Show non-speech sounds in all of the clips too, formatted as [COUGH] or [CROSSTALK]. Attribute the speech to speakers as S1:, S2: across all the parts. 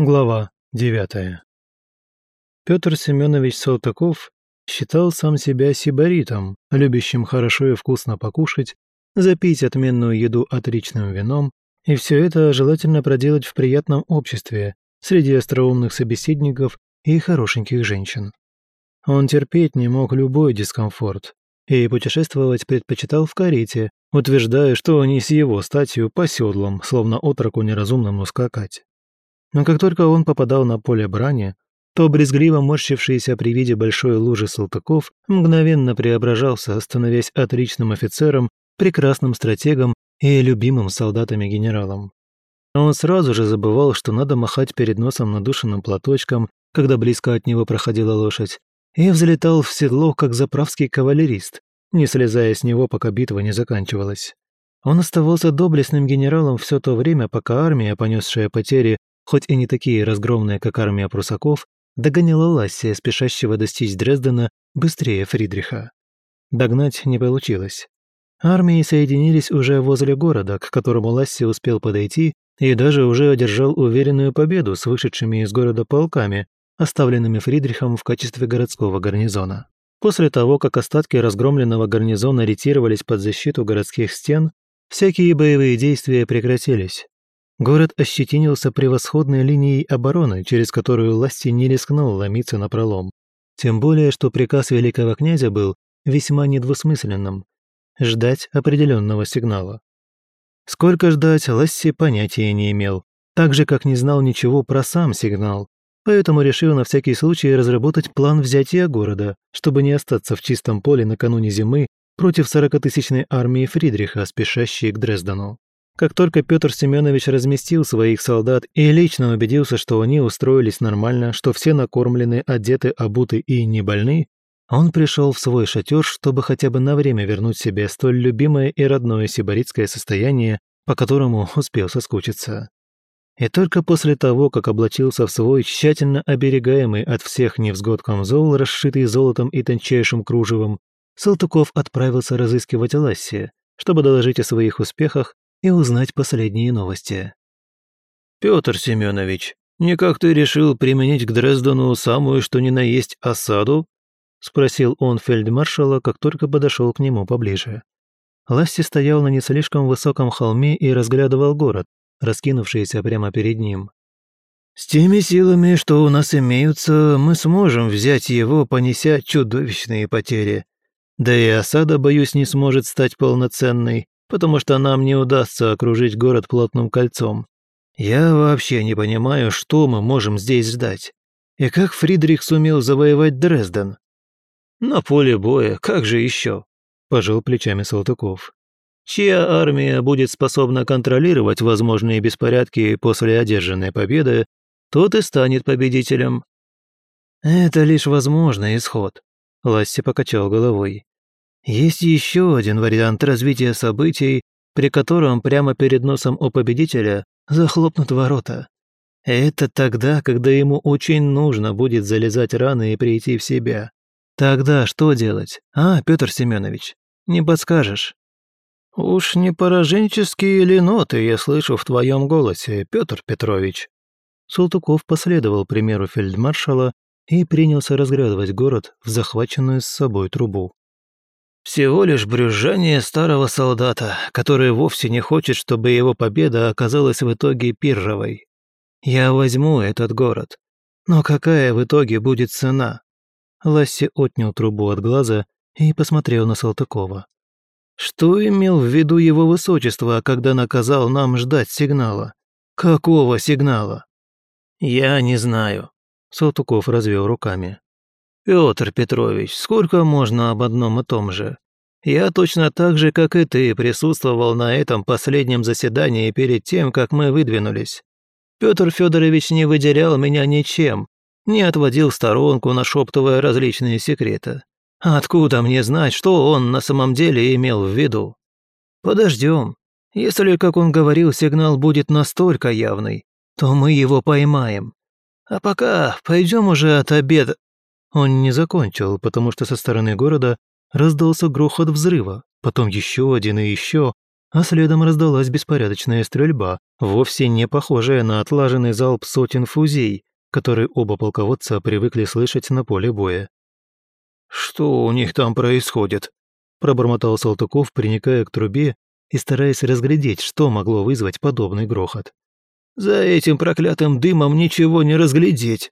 S1: Глава 9. Петр Семенович Салтыков считал сам себя сибаритом, любящим хорошо и вкусно покушать, запить отменную еду отличным вином, и все это желательно проделать в приятном обществе, среди остроумных собеседников и хорошеньких женщин. Он терпеть не мог любой дискомфорт, и путешествовать предпочитал в карете, утверждая, что они с его статью по седлам, словно отроку неразумному скакать. Но как только он попадал на поле брани, то брезгливо морщившийся при виде большой лужи Салтыков мгновенно преображался, становясь отличным офицером, прекрасным стратегом и любимым солдатами-генералом. Он сразу же забывал, что надо махать перед носом надушенным платочком, когда близко от него проходила лошадь, и взлетал в седло, как заправский кавалерист, не слезая с него, пока битва не заканчивалась. Он оставался доблестным генералом все то время, пока армия, понесшая потери, хоть и не такие разгромные, как армия прусаков, догоняла Лассия, спешащего достичь Дрездена, быстрее Фридриха. Догнать не получилось. Армии соединились уже возле города, к которому Ласси успел подойти и даже уже одержал уверенную победу с вышедшими из города полками, оставленными Фридрихом в качестве городского гарнизона. После того, как остатки разгромленного гарнизона ретировались под защиту городских стен, всякие боевые действия прекратились. Город ощетинился превосходной линией обороны, через которую Ласти не рискнул ломиться на пролом. Тем более, что приказ великого князя был весьма недвусмысленным – ждать определенного сигнала. Сколько ждать, Ласси понятия не имел, так же, как не знал ничего про сам сигнал, поэтому решил на всякий случай разработать план взятия города, чтобы не остаться в чистом поле накануне зимы против сорокатысячной армии Фридриха, спешащей к Дрездену. Как только Петр Семенович разместил своих солдат и лично убедился, что они устроились нормально, что все накормлены, одеты, обуты и не больны, он пришел в свой шатер, чтобы хотя бы на время вернуть себе столь любимое и родное сибаритское состояние, по которому [LAUGHS] успел соскучиться. И только после того, как облачился в свой тщательно оберегаемый от всех невзгод камзол, расшитый золотом и тончайшим кружевом, Салтыков отправился разыскивать Лассия, чтобы доложить о своих успехах и узнать последние новости.
S2: «Петр Семенович, никак ты решил применить к Дрездену самую что ни на есть осаду?» — спросил он фельдмаршала, как только подошел к нему поближе. Ласси стоял на не слишком высоком холме и разглядывал город, раскинувшийся прямо перед ним. «С теми силами, что у нас имеются, мы сможем взять его, понеся чудовищные потери. Да и осада, боюсь, не сможет стать полноценной потому что нам не удастся окружить город плотным кольцом. Я вообще не понимаю, что мы можем здесь ждать. И как Фридрих сумел завоевать Дрезден? На поле боя, как же еще? Пожал плечами Салтыков. Чья армия будет способна контролировать возможные беспорядки после одержанной победы, тот и станет победителем. Это лишь возможный исход. Ласси покачал головой. Есть еще один вариант развития событий, при котором прямо перед носом у победителя захлопнут ворота. Это тогда, когда ему очень нужно будет залезать рано и прийти в себя. Тогда что делать, а, Петр Семенович? Не подскажешь? Уж не пораженческие ли ноты я слышу в твоем голосе, Петр Петрович? Султуков последовал примеру фельдмаршала и принялся разглядывать город в захваченную с собой трубу. Всего лишь брюзжание старого солдата, который вовсе не хочет, чтобы его победа оказалась в итоге пирровой. Я возьму этот город. Но какая в итоге будет цена? Ласси отнял трубу от глаза и посмотрел на Салтыкова. Что имел в виду его высочество, когда наказал нам ждать сигнала? Какого сигнала? Я не знаю. Салтыков развел руками. Петр Петрович, сколько можно об одном и том же? Я точно так же, как и ты, присутствовал на этом последнем заседании перед тем, как мы выдвинулись. Петр Федорович не выделял меня ничем, не отводил в сторонку, нашептывая различные секреты. Откуда мне знать, что он на самом деле имел в виду? Подождем. Если, как он говорил, сигнал будет настолько явный, то мы его поймаем. А пока пойдем уже от обеда. Он не закончил, потому что со стороны города раздался грохот взрыва, потом еще один и еще,
S1: а следом раздалась беспорядочная стрельба, вовсе не похожая на отлаженный залп сотен фузей, который оба полководца привыкли слышать на поле боя.
S2: «Что у них там происходит?» – пробормотал Салтыков, приникая к трубе и стараясь разглядеть, что могло вызвать подобный грохот. «За этим проклятым дымом ничего не разглядеть!»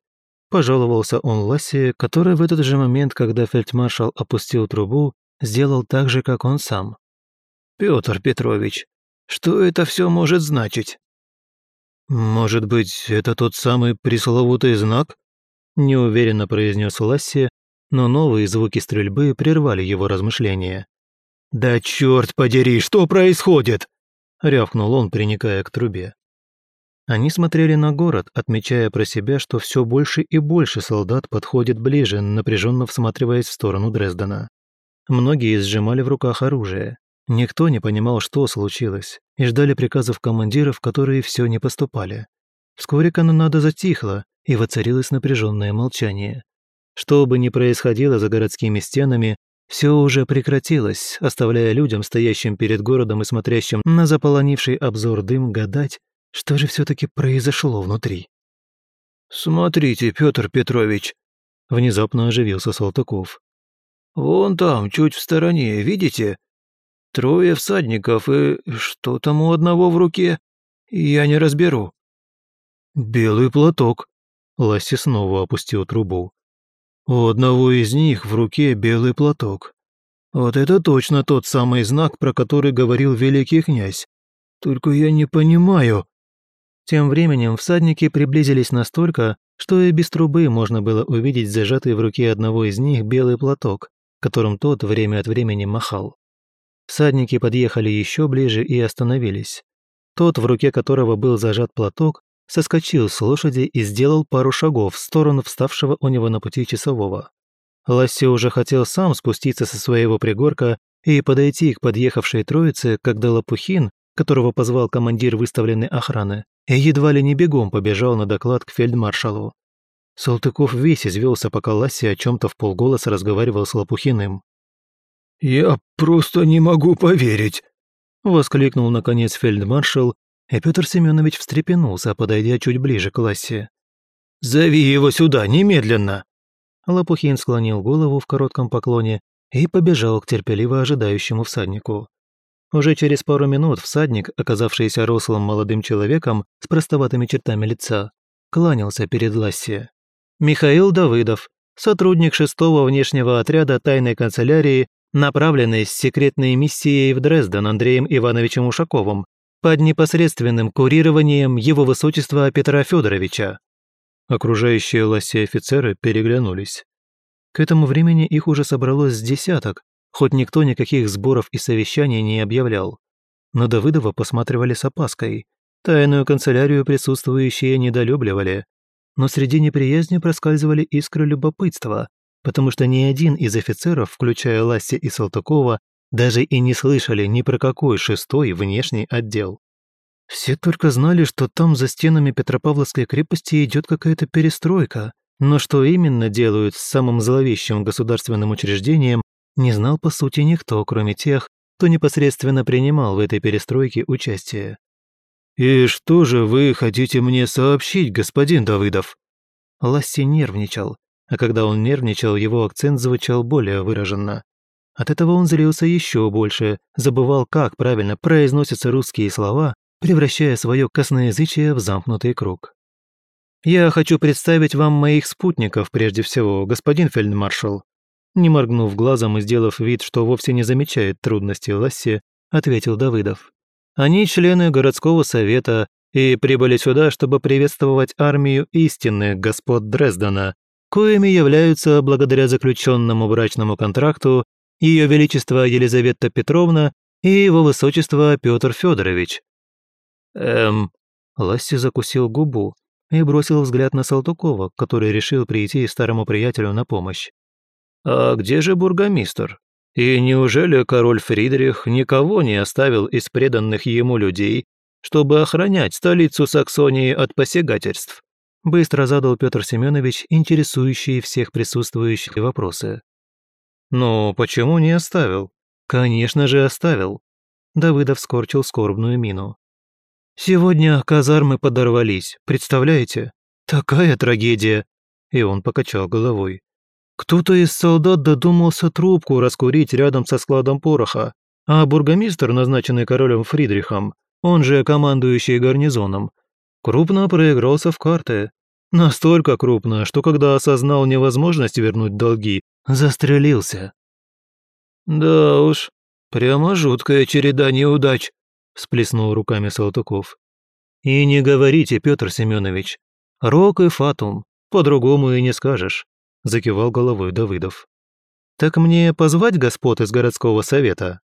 S2: Пожаловался он Лассе, который в этот же момент, когда фельдмаршал опустил трубу, сделал так же, как он сам. «Петр Петрович, что это все может значить?»
S1: «Может быть, это тот самый пресловутый знак?» неуверенно произнес Ласси, но новые звуки стрельбы прервали его размышления.
S2: «Да черт подери, что происходит?» рявкнул он, приникая к трубе.
S1: Они смотрели на город, отмечая про себя, что все больше и больше солдат подходит ближе, напряженно всматриваясь в сторону Дрездена. Многие сжимали в руках оружие. Никто не понимал, что случилось, и ждали приказов командиров, которые все не поступали. Вскоре канонада затихла, и воцарилось напряженное молчание. Что бы ни происходило за городскими стенами, все уже прекратилось, оставляя людям, стоящим перед городом и смотрящим на заполонивший обзор дым, гадать, что же все-таки произошло внутри?
S2: «Смотрите, Петр Петрович!» Внезапно оживился Салтыков. «Вон там, чуть в стороне, видите? Трое всадников, и что там у одного в руке? Я не разберу».
S1: «Белый платок», — Ласси снова опустил трубу. «У одного из них в руке белый платок. Вот это точно тот самый знак, про который говорил великий князь. Только я не понимаю...» Тем временем всадники приблизились настолько, что и без трубы можно было увидеть зажатый в руке одного из них белый платок, которым тот время от времени махал. Всадники подъехали еще ближе и остановились. Тот, в руке которого был зажат платок, соскочил с лошади и сделал пару шагов в сторону вставшего у него на пути часового. Ласси уже хотел сам спуститься со своего пригорка и подойти к подъехавшей троице, когда Лопухин, которого позвал командир выставленной охраны, и едва ли не бегом побежал на доклад к фельдмаршалу. Салтыков весь извелся, пока Ласси о чем-то в полголоса разговаривал с Лопухиным.
S2: «Я просто не могу поверить!»
S1: Воскликнул, наконец, фельдмаршал, и Петр Семенович встрепенулся, подойдя чуть ближе к Лассе.
S2: «Зови его сюда, немедленно!»
S1: Лопухин склонил голову в коротком поклоне и побежал к терпеливо ожидающему всаднику. Уже через пару минут всадник, оказавшийся рослым молодым человеком с простоватыми чертами лица, кланялся перед Лассе. Михаил Давыдов, сотрудник шестого внешнего отряда тайной канцелярии, направленный с секретной миссией в Дрезден Андреем Ивановичем Ушаковым под непосредственным курированием его высочества Петра Федоровича. Окружающие Лассе офицеры переглянулись. К этому времени их уже собралось с десяток, хоть никто никаких сборов и совещаний не объявлял. На Давыдова посматривали с опаской. Тайную канцелярию присутствующие недолюбливали. Но среди неприязни проскальзывали искры любопытства, потому что ни один из офицеров, включая Ласси и Салтыкова, даже и не слышали ни про какой шестой внешний отдел. Все только знали, что там за стенами Петропавловской крепости идет какая-то перестройка, но что именно делают с самым зловещим государственным учреждением, не знал по сути никто, кроме тех, кто непосредственно принимал в этой перестройке участие.
S2: «И что же вы хотите мне сообщить, господин Давыдов?»
S1: Ласси нервничал, а когда он нервничал, его акцент звучал более выраженно. От этого он злился еще больше, забывал, как правильно произносятся русские слова, превращая свое косноязычие в замкнутый круг. «Я хочу представить вам моих спутников прежде всего, господин фельдмаршал», не моргнув глазом и сделав вид, что вовсе не замечает трудностей Ласси, ответил Давыдов. «Они члены городского совета и прибыли сюда, чтобы приветствовать армию истинных господ Дрездена, коими являются, благодаря заключенному брачному контракту, Ее Величество Елизавета Петровна и Его Высочество Петр Федорович.
S2: «Эм...»
S1: Ласси закусил губу и бросил взгляд на Салтукова, который решил прийти старому приятелю на помощь.
S2: А где же бургомистр? И неужели король Фридрих никого не оставил из преданных ему людей, чтобы охранять столицу Саксонии от посягательств?
S1: Быстро задал Петр Семенович интересующие всех присутствующих вопросы.
S2: «Ну, почему не оставил?»
S1: «Конечно же оставил. Давыдов скорчил скорбную мину. «Сегодня казармы подорвались, представляете? Такая трагедия!» И он покачал головой. «Кто-то из солдат додумался трубку раскурить рядом со складом пороха, а бургомистр, назначенный королем Фридрихом, он же командующий гарнизоном, крупно проигрался в карты. Настолько крупно, что когда осознал невозможность вернуть долги, застрелился. «Да уж, прямо жуткая череда неудач», всплеснул руками Салтыков. «И не говорите, Петр Семенович. Рок и фатум, по-другому и не скажешь», закивал головой Давыдов. «Так мне позвать господ из городского совета?»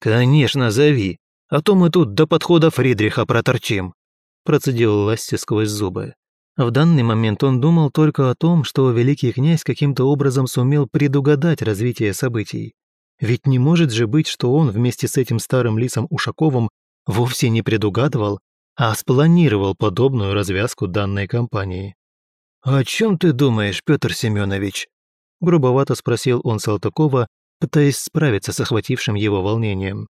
S1: «Конечно, зови, а то мы тут до подхода Фридриха проторчим», процедил Ласси сквозь зубы. В данный момент он думал только о том, что великий князь каким-то образом сумел предугадать развитие событий. Ведь не может же быть, что он вместе с этим старым лисом Ушаковым вовсе не предугадывал, а спланировал подобную развязку данной кампании. «О чем ты думаешь, Петр Семенович?» грубовато спросил он Салтыкова, пытаясь справиться с охватившим его волнением.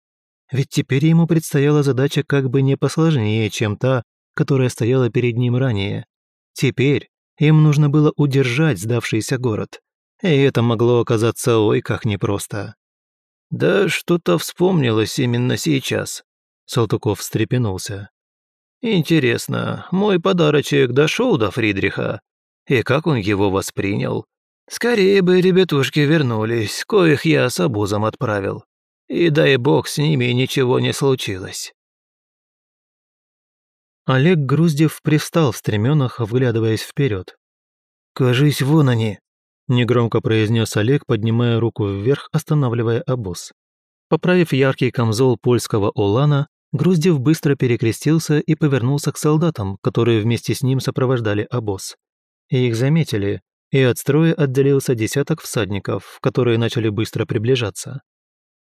S1: Ведь теперь ему предстояла задача как бы не посложнее, чем та, которая стояла перед ним ранее. Теперь им нужно было удержать сдавшийся город, и это могло оказаться ой как непросто. «Да что-то вспомнилось именно сейчас», — Салтыков встрепенулся. «Интересно, мой подарочек дошел до Фридриха? И как он его воспринял? Скорее бы ребятушки вернулись, коих я с обузом отправил. И дай бог с ними ничего не случилось». Олег Груздев привстал в стременах, вглядываясь вперед.
S2: «Кажись, вон они»,
S1: негромко произнес Олег, поднимая руку вверх, останавливая обоз. Поправив яркий камзол польского Олана, Груздев быстро перекрестился и повернулся к солдатам, которые вместе с ним сопровождали обоз. Их заметили, и от строя отделился десяток всадников, которые начали быстро приближаться.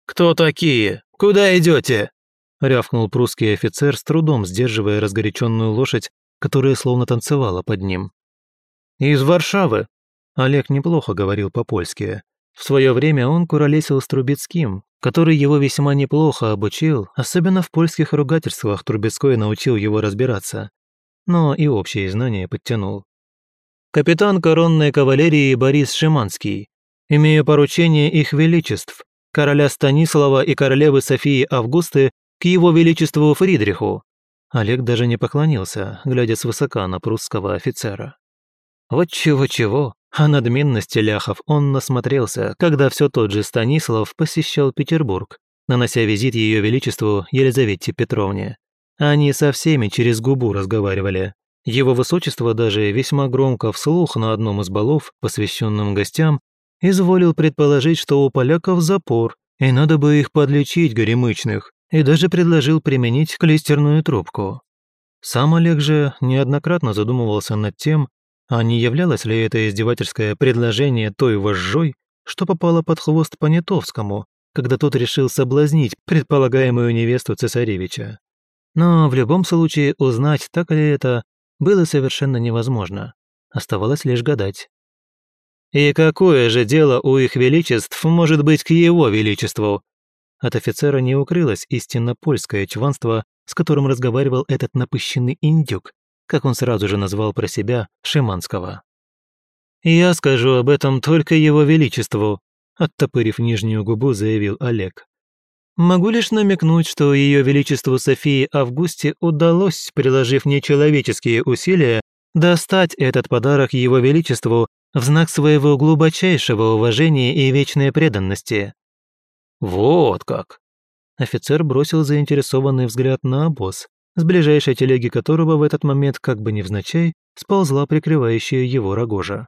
S2: «Кто такие? Куда идете?
S1: рявкнул прусский офицер, с трудом сдерживая разгоряченную лошадь, которая словно танцевала под ним.
S2: «Из Варшавы»,
S1: Олег неплохо говорил по-польски. В свое время он куролесил с Трубецким, который его весьма неплохо обучил, особенно в польских ругательствах Трубецкой научил его разбираться. Но и общие знания подтянул. Капитан коронной кавалерии Борис Шиманский. Имея поручение их величеств, короля Станислава и королевы Софии Августы к его величеству Фридриху. Олег даже не поклонился, глядя свысока на прусского офицера. Вот чего-чего, а надменности ляхов он насмотрелся, когда все тот же Станислав посещал Петербург, нанося визит Ее Величеству Елизавете Петровне. Они со всеми через губу разговаривали. Его Высочество даже весьма громко вслух на одном из балов, посвященном гостям, изволил предположить, что у поляков запор, и надо бы их подлечить, горемычных, и даже предложил применить клистерную трубку. Сам Олег же неоднократно задумывался над тем, а не являлось ли это издевательское предложение той вожжой, что попало под хвост Понятовскому, когда тот решил соблазнить предполагаемую невесту цесаревича? Но в любом случае узнать, так ли это, было совершенно невозможно. Оставалось лишь гадать. «И какое же дело у их величеств может быть к его величеству?» От офицера не укрылось истинно польское чванство, с которым разговаривал этот напыщенный индюк, как он сразу же назвал про себя Шиманского. «Я скажу об этом только его величеству», оттопырив нижнюю губу, заявил Олег. «Могу лишь намекнуть, что ее величеству Софии Августе удалось, приложив нечеловеческие усилия, достать этот подарок его величеству в знак своего глубочайшего уважения и вечной преданности».
S2: «Вот как!»
S1: Офицер бросил заинтересованный взгляд на обоз, с ближайшей телеги которого в этот момент, как бы невзначай, сползла прикрывающая его рогожа.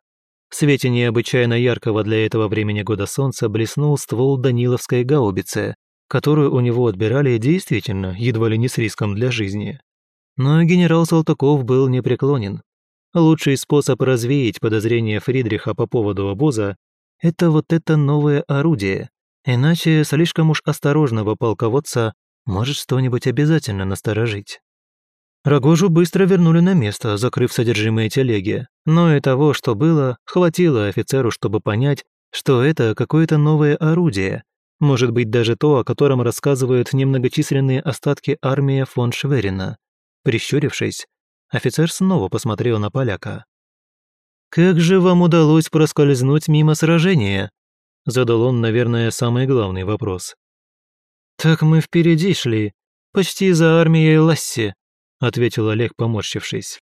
S1: В свете необычайно яркого для этого времени года солнца блеснул ствол Даниловской гаубицы, которую у него отбирали действительно едва ли не с риском для жизни. Но генерал Салтыков был непреклонен. Лучший способ развеять подозрения Фридриха по поводу обоза – это вот это новое орудие, иначе слишком уж осторожного полководца может что-нибудь обязательно насторожить. Рогожу быстро вернули на место, закрыв содержимое телеги. Но и того, что было, хватило офицеру, чтобы понять, что это какое-то новое орудие, Может быть, даже то, о котором рассказывают немногочисленные остатки армии фон Шверина. Прищурившись, офицер снова посмотрел на поляка. «Как же вам удалось проскользнуть мимо сражения?» Задал он, наверное, самый главный вопрос. «Так мы впереди шли, почти за армией Ласси», ответил Олег, поморщившись.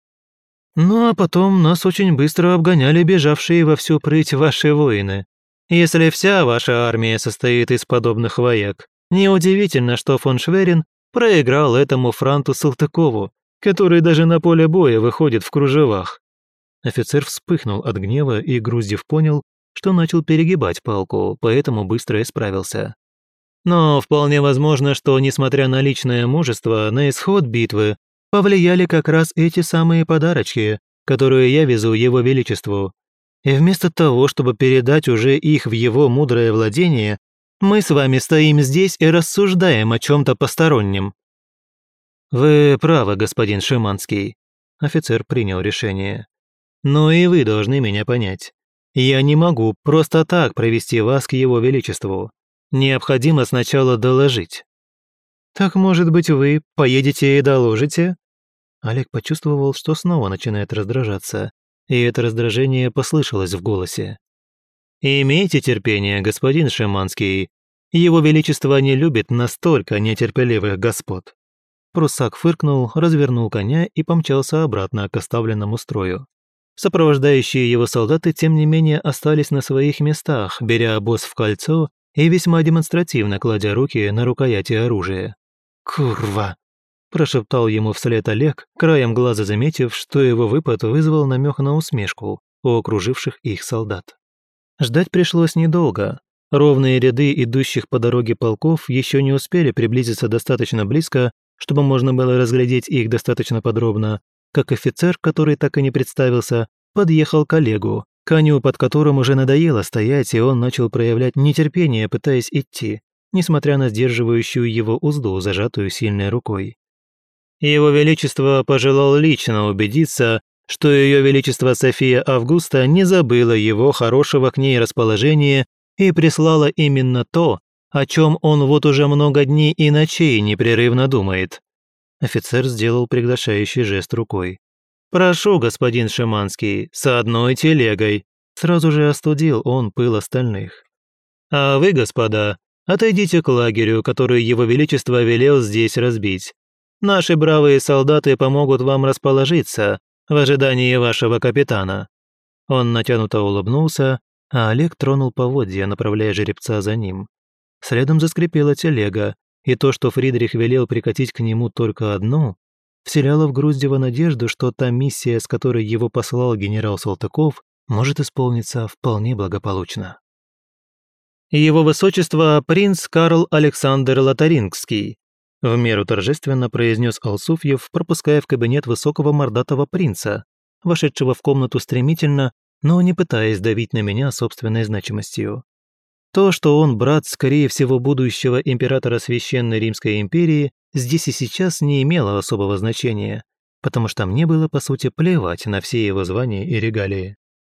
S1: «Ну а потом нас очень быстро обгоняли бежавшие во всю прыть ваши воины. Если вся ваша армия состоит из подобных вояк, неудивительно, что фон Шверин проиграл этому франту Салтыкову, который даже на поле боя выходит в кружевах. Офицер вспыхнул от гнева, и Груздев понял, что начал перегибать палку, поэтому быстро исправился. Но вполне возможно, что, несмотря на личное мужество, на исход битвы повлияли как раз эти самые подарочки, которые я везу Его Величеству. И вместо того, чтобы передать уже их в его мудрое владение, мы с вами стоим здесь и рассуждаем о чем-то постороннем». «Вы правы, господин Шиманский», – офицер принял решение. Но и вы должны меня понять. Я не могу просто так провести вас к его величеству. Необходимо сначала доложить». «Так, может быть, вы поедете и доложите?» Олег почувствовал, что снова начинает раздражаться, и это раздражение послышалось в голосе. «Имейте терпение, господин Шиманский. Его Величество не любит настолько нетерпеливых господ». Прусак фыркнул, развернул коня и помчался обратно к оставленному строю. Сопровождающие его солдаты, тем не менее, остались на своих местах, беря обоз в кольцо и весьма демонстративно кладя руки на рукояти оружия. «Курва!» – прошептал ему вслед Олег, краем глаза заметив, что его выпад вызвал намек на усмешку у окруживших их солдат. Ждать пришлось недолго. Ровные ряды идущих по дороге полков еще не успели приблизиться достаточно близко, чтобы можно было разглядеть их достаточно подробно, как офицер, который так и не представился, подъехал к Олегу, коню под которым уже надоело стоять, и он начал проявлять нетерпение, пытаясь идти, несмотря на сдерживающую его узду, зажатую сильной рукой. Его Величество пожелал лично убедиться, что Ее Величество София Августа не забыла его хорошего к ней расположения и прислала именно то, о чем он вот уже много дней и ночей непрерывно думает. Офицер сделал приглашающий жест рукой. «Прошу, господин Шиманский, с одной телегой». Сразу же остудил он пыл остальных. «А вы, господа, отойдите к лагерю, который его величество велел здесь разбить. Наши бравые солдаты помогут вам расположиться в ожидании вашего капитана». Он натянуто улыбнулся, а Олег тронул поводья, направляя жеребца за ним. Следом заскрипела телега, и то, что Фридрих велел прикатить к нему только одну, вселяло в Груздева надежду, что та миссия, с которой его послал генерал Салтыков, может исполниться вполне благополучно. «Его высочество принц Карл Александр Лотарингский», в меру торжественно произнес Алсуфьев, пропуская в кабинет высокого мордатого принца, вошедшего в комнату стремительно, но не пытаясь давить на меня собственной значимостью. То, что он брат, скорее всего, будущего императора Священной Римской империи, здесь и сейчас не имело особого значения, потому что мне было, по сути, плевать на все его звания и регалии.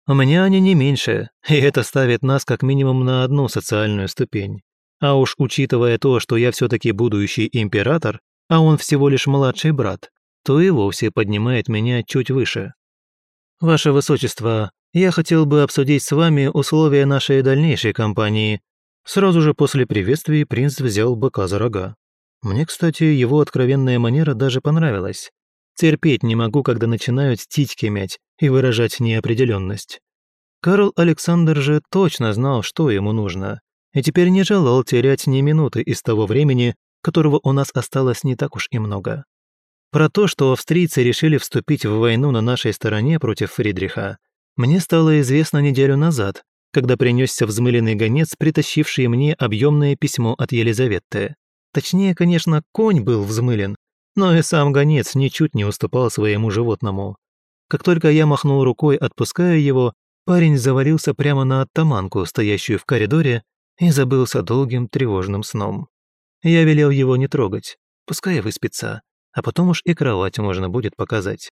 S1: У меня они не меньше, и это ставит нас как минимум на одну социальную ступень. А уж учитывая то, что я все-таки будущий император, а он всего лишь младший брат, то и вовсе поднимает меня чуть выше. «Ваше Высочество, я хотел бы обсудить с вами условия нашей дальнейшей кампании». Сразу же после приветствий принц взял быка за рога. Мне, кстати, его откровенная манера даже понравилась. Терпеть не могу, когда начинают титьки мять и выражать неопределенность. Карл Александр же точно знал, что ему нужно, и теперь не желал терять ни минуты из того времени, которого у нас осталось не так уж и много. Про то, что австрийцы решили вступить в войну на нашей стороне против Фридриха, мне стало известно неделю назад, когда принесся взмыленный гонец, притащивший мне объемное письмо от Елизаветы. Точнее, конечно, конь был взмылен, но и сам гонец ничуть не уступал своему животному. Как только я махнул рукой, отпуская его, парень завалился прямо на оттаманку, стоящую в коридоре, и забылся долгим тревожным сном. Я велел его не трогать, пускай выспится, а потом уж и кровать можно будет показать.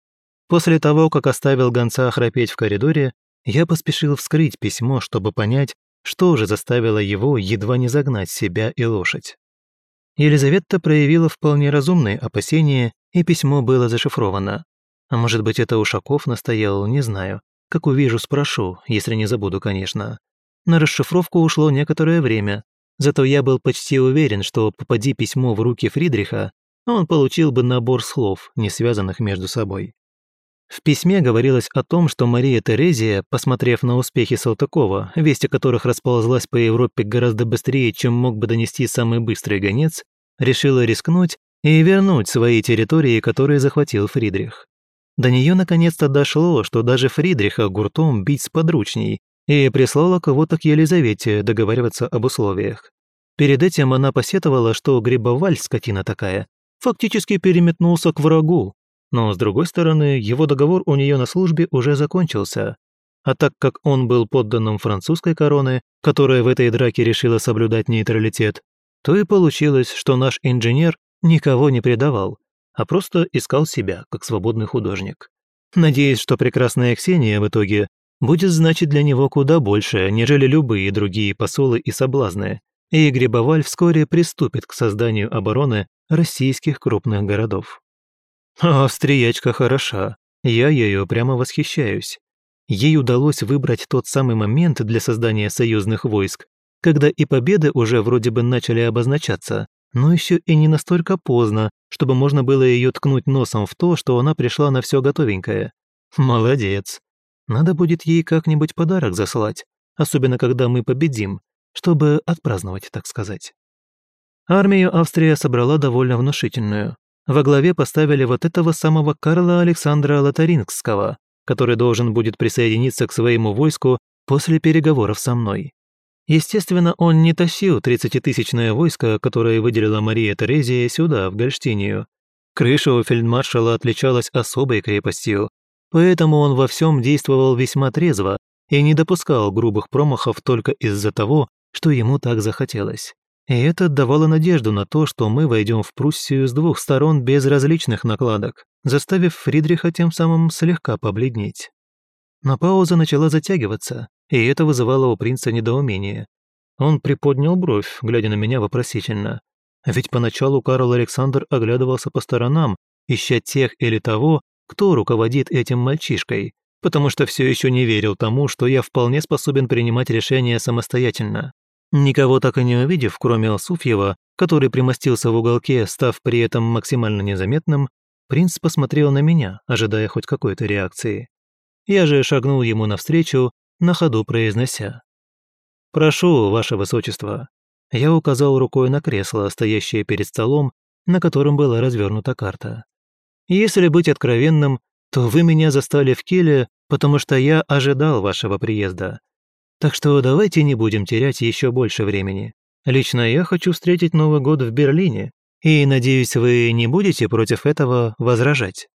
S1: После того, как оставил гонца храпеть в коридоре, я поспешил вскрыть письмо, чтобы понять, что же заставило его едва не загнать себя и лошадь. Елизавета проявила вполне разумные опасения, и письмо было зашифровано. А может быть, это Ушаков настоял, не знаю. Как увижу, спрошу, если не забуду, конечно. На расшифровку ушло некоторое время, зато я был почти уверен, что попади письмо в руки Фридриха, он получил бы набор слов, не связанных между собой. В письме говорилось о том, что Мария Терезия, посмотрев на успехи Салтыкова, весть о которых расползлась по Европе гораздо быстрее, чем мог бы донести самый быстрый гонец, решила рискнуть и вернуть свои территории, которые захватил Фридрих. До нее наконец-то дошло, что даже Фридриха гуртом бить сподручней, и прислала кого-то к Елизавете договариваться об условиях. Перед этим она посетовала, что Грибоваль, скотина такая, фактически переметнулся к врагу, но, с другой стороны, его договор у нее на службе уже закончился. А так как он был подданным французской короны, которая в этой драке решила соблюдать нейтралитет, то и получилось, что наш инженер никого не предавал, а просто искал себя, как свободный художник. Надеюсь, что прекрасная Ксения в итоге будет значить для него куда больше, нежели любые другие посолы и соблазны, и Грибоваль вскоре приступит к созданию обороны российских крупных городов. А австриячка хороша, я ею прямо восхищаюсь. Ей удалось выбрать тот самый момент для создания союзных войск, когда и победы уже вроде бы начали обозначаться, но еще и не настолько поздно, чтобы можно было ее ткнуть носом в то, что она пришла на все готовенькое. Молодец. Надо будет ей как-нибудь подарок заслать, особенно когда мы победим, чтобы отпраздновать, так сказать. Армию Австрия собрала довольно внушительную. Во главе поставили вот этого самого Карла Александра Лотарингского, который должен будет присоединиться к своему войску после переговоров со мной. Естественно, он не тащил 30-тысячное войско, которое выделила Мария Терезия сюда, в Гольштинию. Крыша у фельдмаршала отличалась особой крепостью, поэтому он во всем действовал весьма трезво и не допускал грубых промахов только из-за того, что ему так захотелось. И это давало надежду на то, что мы войдем в Пруссию с двух сторон без различных накладок, заставив Фридриха тем самым слегка побледнеть. Но пауза начала затягиваться, и это вызывало у принца недоумение. Он приподнял бровь, глядя на меня вопросительно. Ведь поначалу Карл Александр оглядывался по сторонам, ища тех или того, кто руководит этим мальчишкой, потому что все еще не верил тому, что я вполне способен принимать решения самостоятельно. Никого так и не увидев, кроме Алсуфьева, который примостился в уголке, став при этом максимально незаметным, принц посмотрел на меня, ожидая хоть какой-то реакции. Я же шагнул ему навстречу, на ходу произнося. «Прошу, ваше высочество». Я указал рукой на кресло, стоящее перед столом, на котором была развернута карта. «Если быть откровенным, то вы меня застали в Келе, потому что я ожидал вашего приезда. Так что давайте не будем терять еще больше времени. Лично я хочу встретить Новый год в Берлине, и, надеюсь, вы не будете против этого возражать.